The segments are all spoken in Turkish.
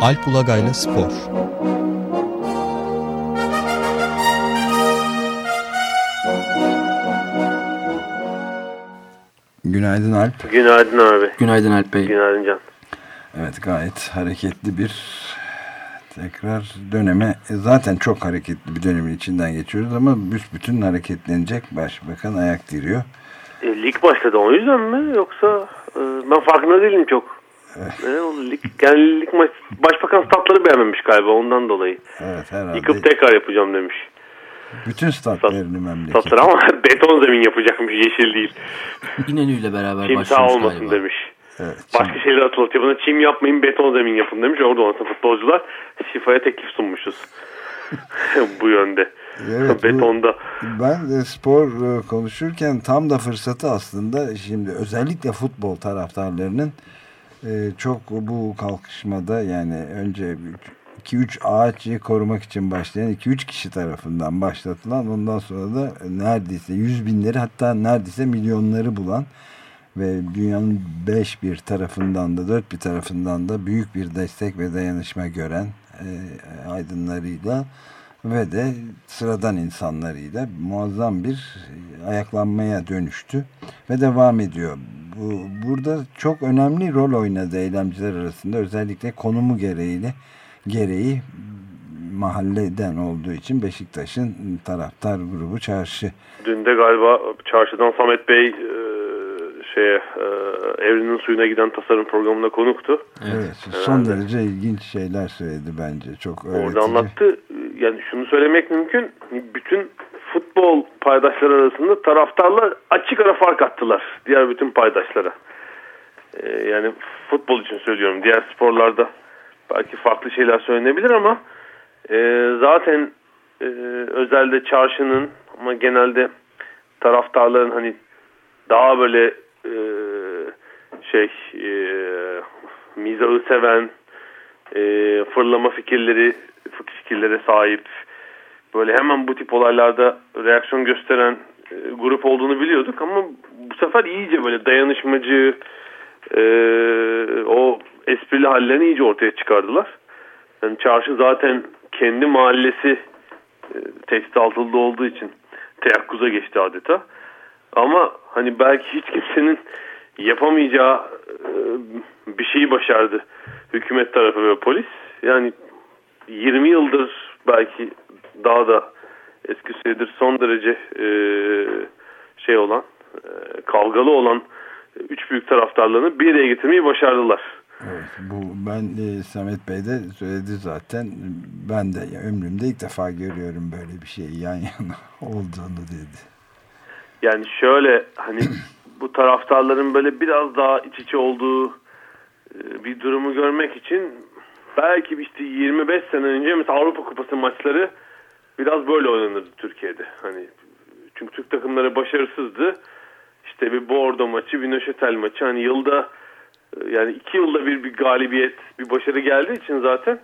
Alp Ulagay'la Spor Günaydın Alp. Günaydın abi. Günaydın Alp Bey. Günaydın Can. Evet gayet hareketli bir tekrar döneme zaten çok hareketli bir dönemin içinden geçiyoruz ama bütün hareketlenecek başbakan ayak diriyor. E, lig başladı o yüzden mi yoksa e, ben farkında değilim çok. Ne oldu? Lig, yani lig maç, başbakan statları beğenmemiş galiba ondan dolayı. Evet herhalde. Yıkıp tekrar yapacağım demiş. Bütün statlarını memleket. Statları ama beton zemin yapacakmış yeşil değil. İnönü ile beraber Çimsa olmasın galiba. demiş. Evet, Başka şeyler hatırlatıyor. Buna çim yapmayın beton zemin yapın demiş. Orada olsa futbolcular şifaya teklif sunmuşuz. bu yönde. Evet, bu- Betonda. Ben de spor e, konuşurken tam da fırsatı aslında şimdi özellikle futbol taraftarlarının e, çok bu kalkışmada yani önce 2-3 ağaçı korumak için başlayan 2-3 kişi tarafından başlatılan ondan sonra da neredeyse yüz binleri hatta neredeyse milyonları bulan ve dünyanın beş bir tarafından da dört bir tarafından da büyük bir destek ve dayanışma gören e, aydınlarıyla ve de sıradan insanlarıyla muazzam bir ayaklanmaya dönüştü ve devam ediyor. Bu, burada çok önemli rol oynadı eylemciler arasında özellikle konumu gereğiyle gereği mahalleden olduğu için Beşiktaş'ın taraftar grubu çarşı Dün de galiba çarşıdan Samet Bey e, şeye e, Evrenin Suyuna giden tasarım programına konuktu. evet, son derece ilginç şeyler söyledi bence çok öğretici. Orada anlattı. Yani şunu söylemek mümkün. Bütün futbol paydaşları arasında taraftarlar açık ara fark attılar. Diğer bütün paydaşlara. Ee, yani futbol için söylüyorum. Diğer sporlarda belki farklı şeyler söylenebilir ama e, zaten e, özelde çarşının ama genelde taraftarların hani daha böyle e, şey e, mizahı seven e, fırlama fikirleri fikirlere sahip böyle hemen bu tip olaylarda reaksiyon gösteren e, grup olduğunu biliyorduk ama bu sefer iyice böyle dayanışmacı e, o esprili hallerini iyice ortaya çıkardılar. Yani çarşı zaten kendi mahallesi e, tehdit altında olduğu için teyakkuza geçti adeta. Ama hani belki hiç kimsenin yapamayacağı e, bir şeyi başardı hükümet tarafı ve polis. Yani 20 yıldır belki daha da eski süredir son derece e, şey olan e, kavgalı olan üç büyük taraftarlarını bir araya getirmeyi başardılar. Evet, bu ben e, Samet Bey de söyledi zaten. Ben de ya, ömrümde ilk defa görüyorum böyle bir şey yan yana olduğunu dedi. Yani şöyle hani bu taraftarların böyle biraz daha iç içe olduğu e, bir durumu görmek için belki işte 25 sene önce mesela Avrupa Kupası maçları biraz böyle oynanırdı Türkiye'de. Hani çünkü Türk takımları başarısızdı. İşte bir Bordo maçı, bir Nöşetel maçı hani yılda yani iki yılda bir bir galibiyet, bir başarı geldiği için zaten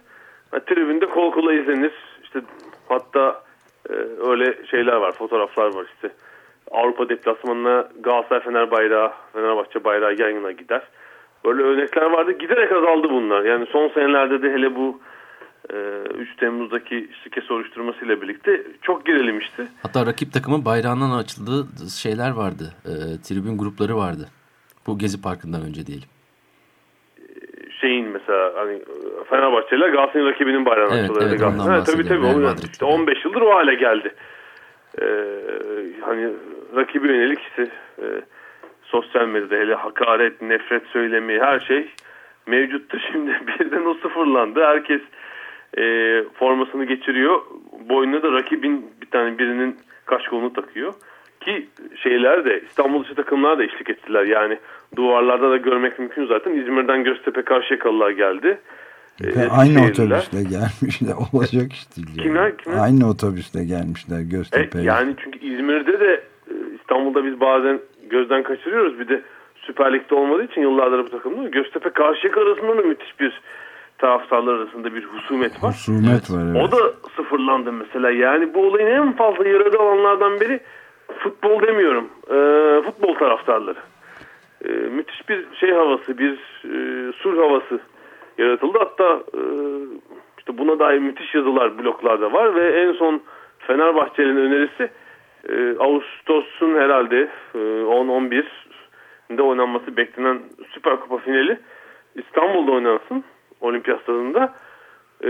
ha, tribünde kol kola izlenir. İşte hatta e, öyle şeyler var, fotoğraflar var işte. Avrupa deplasmanına Galatasaray Fener bayrağı, Fenerbahçe bayrağı yan yana gider. Böyle örnekler vardı. Giderek azaldı bunlar. Yani son senelerde de hele bu e, 3 Temmuz'daki şike soruşturmasıyla birlikte çok gerilemişti. Hatta rakip takımın bayrağından açıldığı şeyler vardı. E, tribün grupları vardı. Bu Gezi Parkı'ndan önce diyelim. Şeyin mesela hani Fenerbahçe ile Galatasaray'ın rakibinin bayrağını Evet, açılıyor. evet, ondan Ha, tabii tabii. Onu, işte gibi. 15 yıldır o hale geldi. Ee, hani rakibi yönelik işte e, sosyal medyada hele hakaret, nefret söylemi her şey mevcuttu. Şimdi birden o sıfırlandı. Herkes e, formasını geçiriyor. Boynuna da rakibin bir tane birinin kaş kolunu takıyor. Ki şeyler de İstanbul dışı takımlar da eşlik ettiler. Yani duvarlarda da görmek mümkün zaten. İzmir'den Göztepe Karşıyakalılar geldi. Ve Ee, aynı Eskişehirliler. otobüsle gelmişler. Olacak iş değil. yani. Kimler, kimler? Aynı otobüsle gelmişler Evet, Göztepe'ye. yani çünkü İzmir'de de e, İstanbul'da biz bazen gözden kaçırıyoruz. Bir de Süper Lig'de olmadığı için yıllardır bu takımda Göztepe Karşıyaka arasında da müthiş bir taraftarlar arasında bir husumet var. Husumet var evet. O da sıfırlandı mesela. Yani bu olayın en fazla yaradığı alanlardan biri futbol demiyorum. e, futbol taraftarları. E, müthiş bir şey havası, bir e, sur havası yaratıldı. Hatta e, işte buna dair müthiş yazılar bloklarda var ve en son Fenerbahçe'nin önerisi e, Ağustos'un herhalde e, 10-11'de oynanması beklenen Süper Kupa finali İstanbul'da oynansın olimpiyat stadında. E,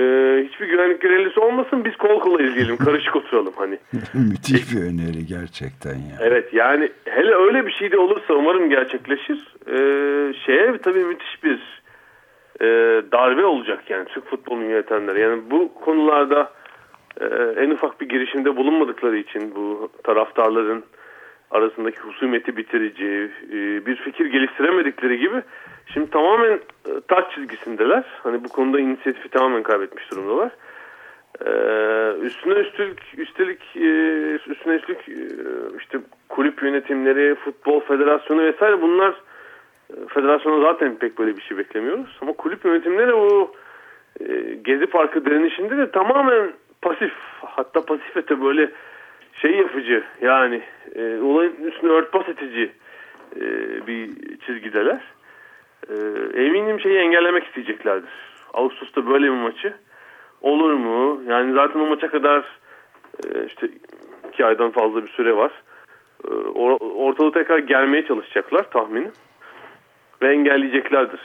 hiçbir güvenlik görevlisi olmasın biz kol kola izleyelim karışık oturalım hani. Müthiş bir öneri gerçekten ya. Evet yani hele öyle bir şey de olursa umarım gerçekleşir. E, şeye tabii müthiş bir e, darbe olacak yani Türk futbolunu yönetenler. Yani bu konularda e, en ufak bir girişimde bulunmadıkları için bu taraftarların arasındaki husumeti bitirici e, bir fikir geliştiremedikleri gibi şimdi tamamen e, taç çizgisindeler. Hani bu konuda inisiyatifi tamamen kaybetmiş durumdalar. Ee, üstüne üstlük üstelik e, üstüne üstlük e, işte kulüp yönetimleri, futbol federasyonu vesaire bunlar federasyona zaten pek böyle bir şey beklemiyoruz. Ama kulüp yönetimleri bu e, Gezi Parkı direnişinde de tamamen pasif hatta pasif ete böyle şey yapıcı yani e, olayın üstüne örtbas etici e, bir çizgideler. E, eminim şeyi engellemek isteyeceklerdir. Ağustos'ta böyle bir maçı olur mu? Yani zaten o maça kadar e, işte iki aydan fazla bir süre var. E, or ortalığı tekrar gelmeye çalışacaklar tahminim. Ve engelleyeceklerdir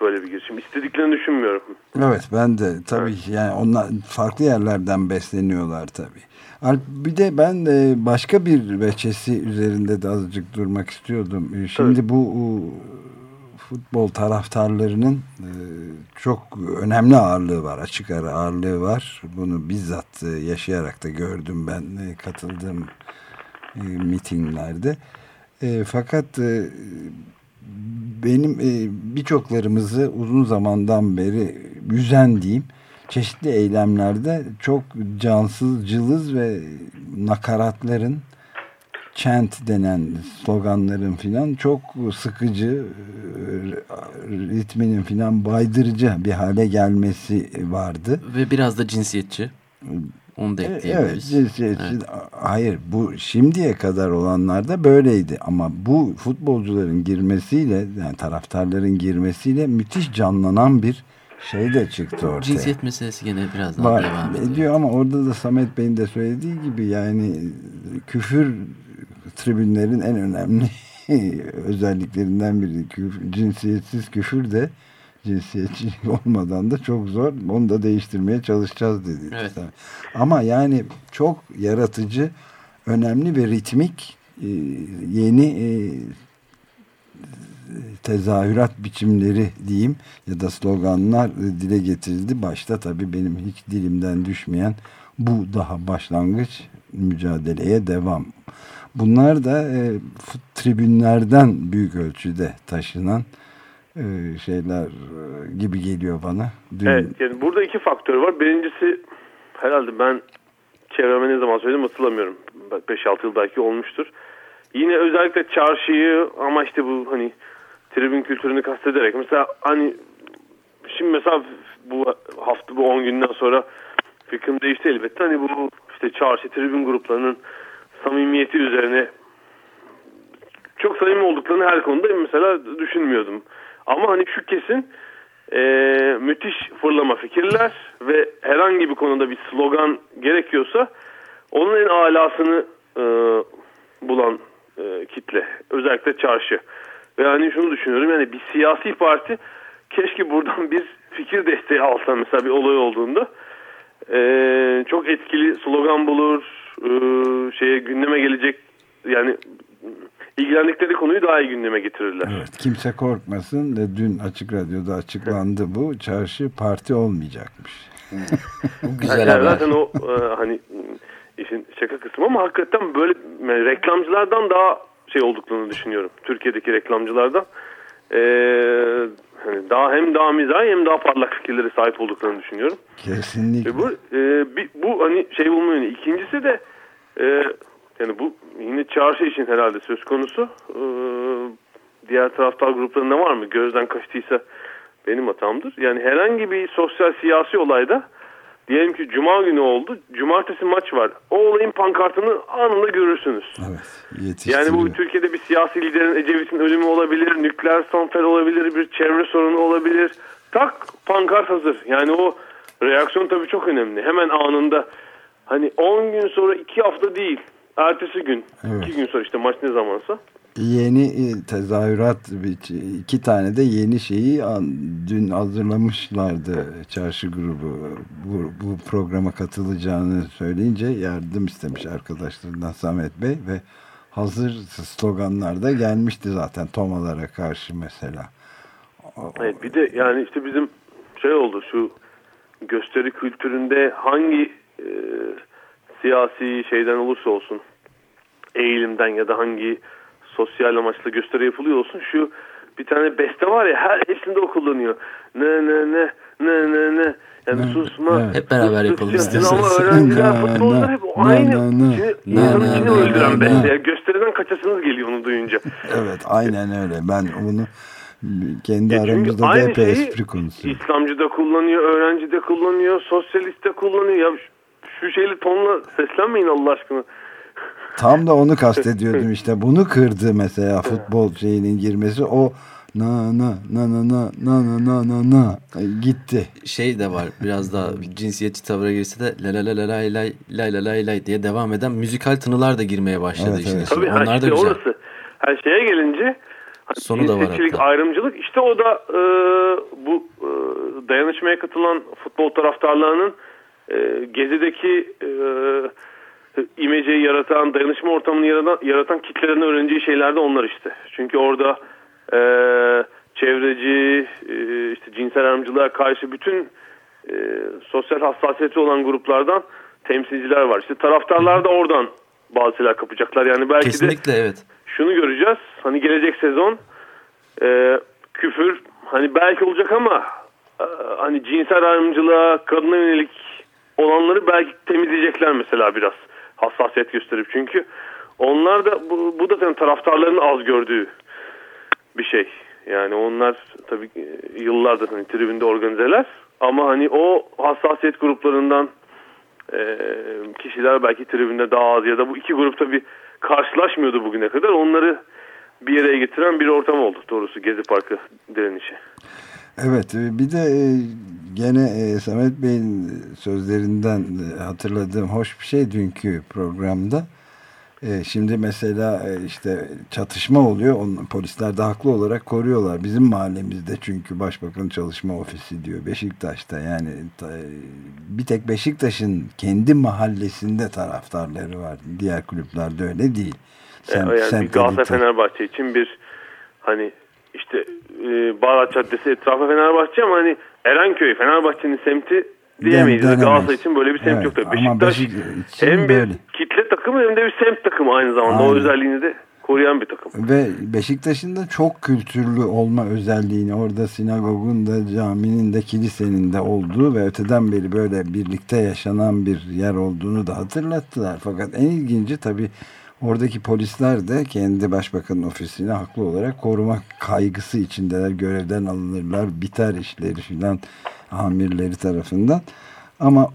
böyle bir girişim. İstediklerini düşünmüyorum. Evet ben de tabii evet. yani onlar farklı yerlerden besleniyorlar tabii. Alp bir de ben de başka bir veçesi üzerinde de azıcık durmak istiyordum. E, şimdi evet. bu futbol taraftarlarının e, çok önemli ağırlığı var. Açık ara ağırlığı var. Bunu bizzat e, yaşayarak da gördüm ben katıldığım mitinglerde. Fakat benim birçoklarımızı uzun zamandan beri üzen diyeyim çeşitli eylemlerde çok cansız, cılız ve nakaratların chant denen sloganların filan çok sıkıcı e, ritminin filan baydırıcı bir hale gelmesi vardı. Ve biraz da cinsiyetçi. Onu da e, ekleyebiliriz. Evet. Evet. Hayır bu şimdiye kadar olanlarda böyleydi ama bu futbolcuların girmesiyle yani taraftarların girmesiyle müthiş canlanan bir şey de çıktı ortaya. Cinsiyet meselesi gene biraz daha Var, devam ediyor. ediyor. Ama orada da Samet Bey'in de söylediği gibi yani küfür tribünlerin en önemli özelliklerinden biri. Küfür, cinsiyetsiz küfür de cinsiyetçi olmadan da çok zor. Onu da değiştirmeye çalışacağız dedi. Evet. Ama yani çok yaratıcı, önemli ve ritmik e, yeni e, tezahürat biçimleri diyeyim ya da sloganlar dile getirildi. Başta tabii benim hiç dilimden düşmeyen bu daha başlangıç mücadeleye devam. Bunlar da e, tribünlerden büyük ölçüde taşınan şeyler e, gibi geliyor bana. Dün... Evet, yani burada iki faktör var. Birincisi herhalde ben çevreme ne zaman söyledim hatırlamıyorum. 5-6 yıl belki olmuştur. Yine özellikle çarşıyı ama işte bu hani tribün kültürünü kastederek mesela hani şimdi mesela bu hafta bu 10 günden sonra fikrim değişti elbette. Hani bu işte çarşı tribün gruplarının samimiyeti üzerine çok samimi olduklarını her konuda mesela düşünmüyordum. Ama hani şu kesin e, müthiş fırlama fikirler ve herhangi bir konuda bir slogan gerekiyorsa onun en alasını e, bulan e, kitle. Özellikle çarşı. Ve hani şunu düşünüyorum yani bir siyasi parti keşke buradan bir fikir desteği alsa mesela bir olay olduğunda. Ee, çok etkili slogan bulur, e, şeye gündeme gelecek yani ilgilendikleri konuyu daha iyi gündeme getirirler. Evet, kimse korkmasın ve dün Açık Radyo'da açıklandı bu. Çarşı parti olmayacakmış. bu güzel yani haber. Zaten o e, hani işin şaka kısmı ama hakikaten böyle yani reklamcılardan daha şey olduklarını düşünüyorum. Türkiye'deki reklamcılardan. Ee, hani daha hem daha mizah hem daha parlak fikirlere sahip olduklarını düşünüyorum. Kesinlikle. Ve bu, e, bir, bu hani şey bulma yönü. İkincisi de e, yani bu çarşı için herhalde söz konusu. E, diğer taraftar gruplarında var mı? Gözden kaçtıysa benim hatamdır. Yani herhangi bir sosyal siyasi olayda Diyelim ki cuma günü oldu. Cumartesi maç var. O olayın pankartını anında görürsünüz. Evet. Yani bu Türkiye'de bir siyasi liderin Ecevit'in ölümü olabilir, nükleer santral olabilir, bir çevre sorunu olabilir. Tak pankart hazır. Yani o reaksiyon tabii çok önemli. Hemen anında hani 10 gün sonra 2 hafta değil. Ertesi gün. 2 evet. gün sonra işte maç ne zamansa yeni e, tezahürat iki tane de yeni şeyi dün hazırlamışlardı çarşı grubu bu, bu programa katılacağını söyleyince yardım istemiş arkadaşlarından Samet Bey ve hazır sloganlar da gelmişti zaten Tomalara karşı mesela. Evet bir de yani işte bizim şey oldu şu gösteri kültüründe hangi e, siyasi şeyden olursa olsun eğilimden ya da hangi sosyal amaçlı gösteri yapılıyor olsun. Şu bir tane beste var ya her hepsinde o kullanıyor. Ne ne ne ne ne ne. Yani ne, susma. Evet. Hep beraber yapalım istiyorsanız. Ama öğrenciler, futbolcular hep aynı. İnsanın içini öldüren beste. Yani gösteriden kaçasınız geliyor onu duyunca. evet aynen öyle. Ben bunu kendi e aramızda da epey espri konusu. İslamcı da kullanıyor, öğrenci de kullanıyor, sosyalist de kullanıyor. Ya şu şeyli tonla seslenmeyin Allah aşkına. Tam da onu kastediyordum işte. Bunu kırdı mesela futbol şeyinin girmesi. O na na na na na na na na na na gitti. Şey de var biraz daha cinsiyetçi tavra girse de la la la la lay lay lay la lay lay diye devam eden müzikal tınılar da girmeye başladı evet, işin evet. Tabii, Onlar işte da güzel. Orası. Her şeye gelince hani Sonu da var hatta. ayrımcılık işte o da e, bu e, dayanışmaya katılan futbol taraftarlarının e, Gezi'deki e, imeceyi yaratan, dayanışma ortamını yaratan, yaratan kitlelerin öğreneceği şeyler de onlar işte. Çünkü orada e, çevreci, e, işte cinsel ayrımcılığa karşı bütün e, sosyal hassasiyeti olan gruplardan temsilciler var. İşte taraftarlar da oradan bazı şeyler kapacaklar. Yani belki Kesinlikle, de evet. şunu göreceğiz. Hani gelecek sezon e, küfür hani belki olacak ama e, hani cinsel ayrımcılığa, kadına yönelik olanları belki temizleyecekler mesela biraz hassasiyet gösterip çünkü onlar da bu, bu da senin taraftarların az gördüğü bir şey. Yani onlar tabii yıllardır hani tribünde organizeler ama hani o hassasiyet gruplarından e, kişiler belki tribünde daha az ya da bu iki grup tabii karşılaşmıyordu bugüne kadar. Onları bir yere getiren bir ortam oldu doğrusu Gezi Parkı direnişi. Evet bir de e, gene e, Samet Bey'in sözlerinden e, hatırladığım hoş bir şey dünkü programda. Şimdi mesela işte çatışma oluyor. Onun, polisler de haklı olarak koruyorlar. Bizim mahallemizde çünkü Başbakan Çalışma Ofisi diyor Beşiktaş'ta. Yani bir tek Beşiktaş'ın kendi mahallesinde taraftarları var. Diğer kulüplerde öyle değil. Sen, yani bir Galatasaray Fenerbahçe için bir hani işte e, Bağdat Caddesi etrafı Fenerbahçe ama hani Erenköy Fenerbahçe'nin semti diyemeyiz. Galatasaray için böyle bir semt evet, yok da. Beşiktaş hem bir böyle. kitle takımı hem de bir semt takımı aynı zamanda. Aynen. O özelliğini de koruyan bir takım. Ve Beşiktaş'ın da çok kültürlü olma özelliğini orada sinagogun da caminin de kilisenin de olduğu ve öteden beri böyle birlikte yaşanan bir yer olduğunu da hatırlattılar. Fakat en ilginci tabii Oradaki polisler de kendi başbakanın ofisini haklı olarak korumak kaygısı içindeler. Görevden alınırlar, biter işleri filan amirleri tarafından. Ama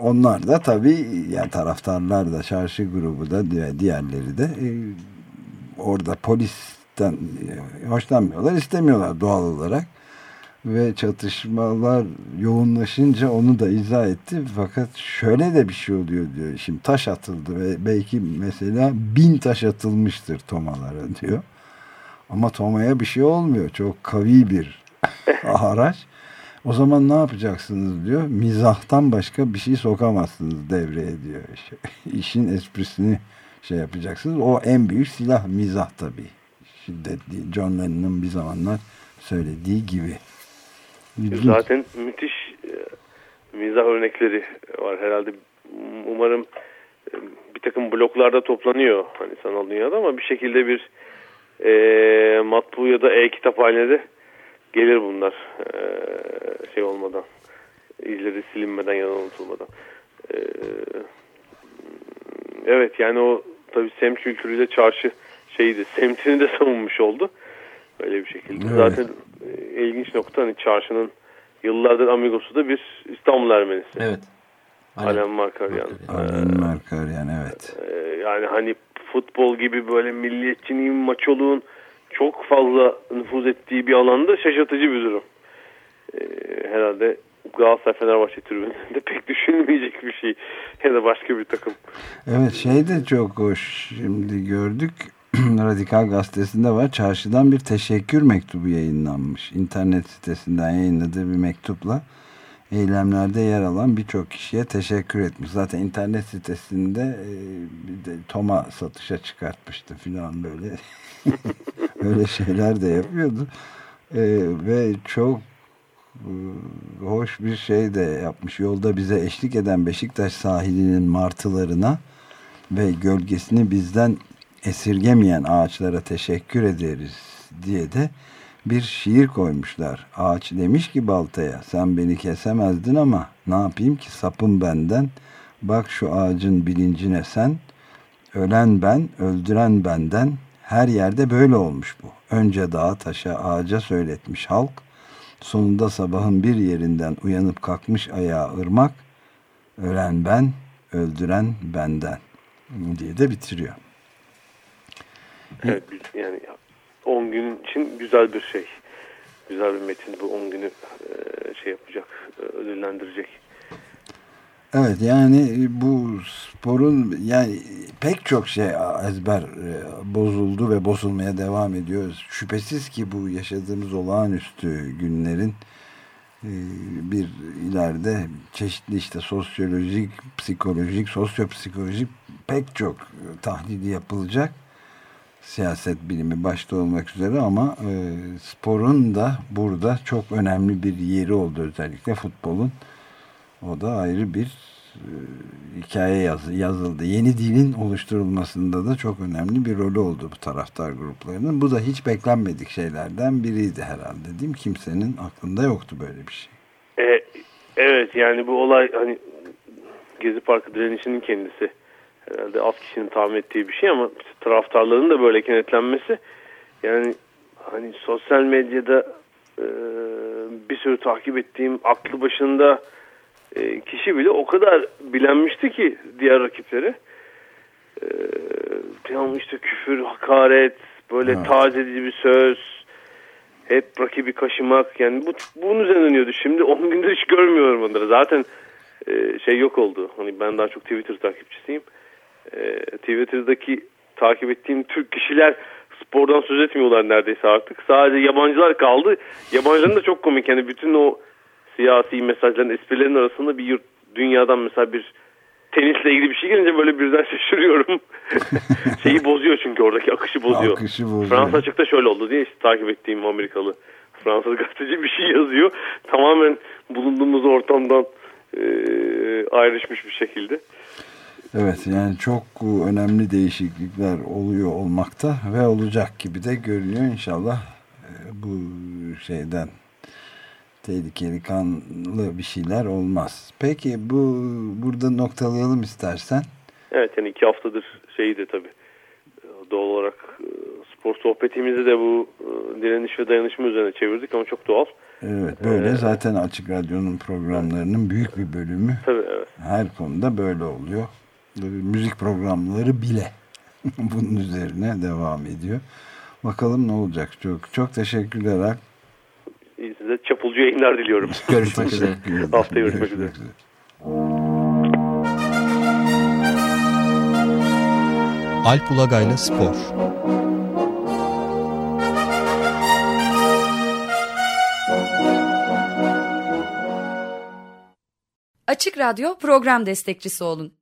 onlar da tabii yani taraftarlar da çarşı grubu da diğerleri de e, orada polisten e, hoşlanmıyorlar, istemiyorlar doğal olarak ve çatışmalar yoğunlaşınca onu da izah etti. Fakat şöyle de bir şey oluyor diyor. Şimdi taş atıldı ve belki mesela bin taş atılmıştır tomalara diyor. Ama tomaya bir şey olmuyor. Çok kavi bir araç. O zaman ne yapacaksınız diyor. Mizahtan başka bir şey sokamazsınız devreye diyor. İşin esprisini şey yapacaksınız. O en büyük silah mizah tabii. Şiddetli. John Lennon'ın bir zamanlar söylediği gibi. Zaten müthiş e, mizah örnekleri var herhalde. Umarım e, bir takım bloklarda toplanıyor hani sanal dünyada ama bir şekilde bir e, matbu ya da e-kitap haline de gelir bunlar e, şey olmadan izleri silinmeden ya da unutulmadan. E, evet yani o tabi semt kültürüyle çarşı şeydi semtini de savunmuş oldu. Böyle bir şekilde. Evet. Zaten e, ilginç nokta hani çarşının yıllardır amigosu da bir İstanbul Ermenisi. Evet. Alem Markaryan. Alem Markaryan evet. Ee, yani hani futbol gibi böyle milliyetçiliğin, maçoluğun çok fazla nüfuz ettiği bir alanda şaşırtıcı bir durum. Ee, herhalde Galatasaray Fenerbahçe tribününde pek düşünülmeyecek bir şey ya da başka bir takım. Evet şey de çok hoş şimdi gördük Radikal Gazetesi'nde var çarşıdan bir teşekkür mektubu yayınlanmış internet sitesinden yayınladığı bir mektupla eylemlerde yer alan birçok kişiye teşekkür etmiş. Zaten internet sitesinde e, bir de Toma satışa çıkartmıştı filan böyle öyle şeyler de yapıyordu. E, ve çok e, hoş bir şey de yapmış. Yolda bize eşlik eden Beşiktaş sahilinin martılarına ve gölgesini bizden esirgemeyen ağaçlara teşekkür ederiz diye de bir şiir koymuşlar. Ağaç demiş ki baltaya sen beni kesemezdin ama ne yapayım ki sapım benden. Bak şu ağacın bilincine sen ölen ben öldüren benden her yerde böyle olmuş bu. Önce dağa taşa ağaca söyletmiş halk. Sonunda sabahın bir yerinden uyanıp kalkmış ayağa ırmak. Ölen ben, öldüren benden diye de bitiriyor. Evet yani 10 gün için güzel bir şey. Güzel bir metin bu 10 günü e, şey yapacak, e, ödüllendirecek. Evet yani bu sporun yani pek çok şey ezber e, bozuldu ve bozulmaya devam ediyor. Şüphesiz ki bu yaşadığımız olağanüstü günlerin bir ileride çeşitli işte sosyolojik, psikolojik, sosyopsikolojik pek çok tahlili yapılacak siyaset bilimi başta olmak üzere ama e, sporun da burada çok önemli bir yeri oldu özellikle futbolun. O da ayrı bir e, hikaye yaz, yazıldı. Yeni dilin oluşturulmasında da çok önemli bir rolü oldu bu taraftar gruplarının. Bu da hiç beklenmedik şeylerden biriydi herhalde değil mi? Kimsenin aklında yoktu böyle bir şey. E, evet yani bu olay hani Gezi Parkı direnişinin kendisi herhalde az kişinin tahmin ettiği bir şey ama taraftarların da böyle kenetlenmesi yani hani sosyal medyada e, bir sürü takip ettiğim aklı başında e, kişi bile o kadar bilenmişti ki diğer rakipleri e, yani işte küfür, hakaret böyle evet. taze edici bir söz hep rakibi kaşımak yani bu bunun üzerine dönüyordu. Şimdi 10 gündür hiç görmüyorum onları. Zaten e, şey yok oldu. Hani ben daha çok Twitter takipçisiyim e, Twitter'daki takip ettiğim Türk kişiler spordan söz etmiyorlar neredeyse artık. Sadece yabancılar kaldı. Yabancıların da çok komik. Yani bütün o siyasi mesajların, esprilerin arasında bir yurt, dünyadan mesela bir tenisle ilgili bir şey gelince böyle birden şaşırıyorum. Şeyi bozuyor çünkü oradaki akışı bozuyor. Akışı bozuyor. Fransa açıkta şöyle oldu diye işte takip ettiğim Amerikalı Fransız gazeteci bir şey yazıyor. Tamamen bulunduğumuz ortamdan e, ayrışmış bir şekilde. Evet yani çok önemli değişiklikler oluyor olmakta ve olacak gibi de görünüyor inşallah e, bu şeyden tehlikeli kanlı bir şeyler olmaz. Peki bu burada noktalayalım istersen. Evet yani iki haftadır şeydi tabi doğal olarak e, spor sohbetimizi de bu e, direniş ve dayanışma üzerine çevirdik ama çok doğal. Evet böyle ee, zaten Açık Radyo'nun programlarının büyük bir bölümü tabii, evet. her konuda böyle oluyor müzik programları bile bunun üzerine devam ediyor. Bakalım ne olacak. Çok çok teşekkürler Alp. Size çapulcu yayınlar diliyorum. Görüşmek üzere. Haftaya görüşmek, üzere. Alp Ulagay'la Spor Açık Radyo program destekçisi olun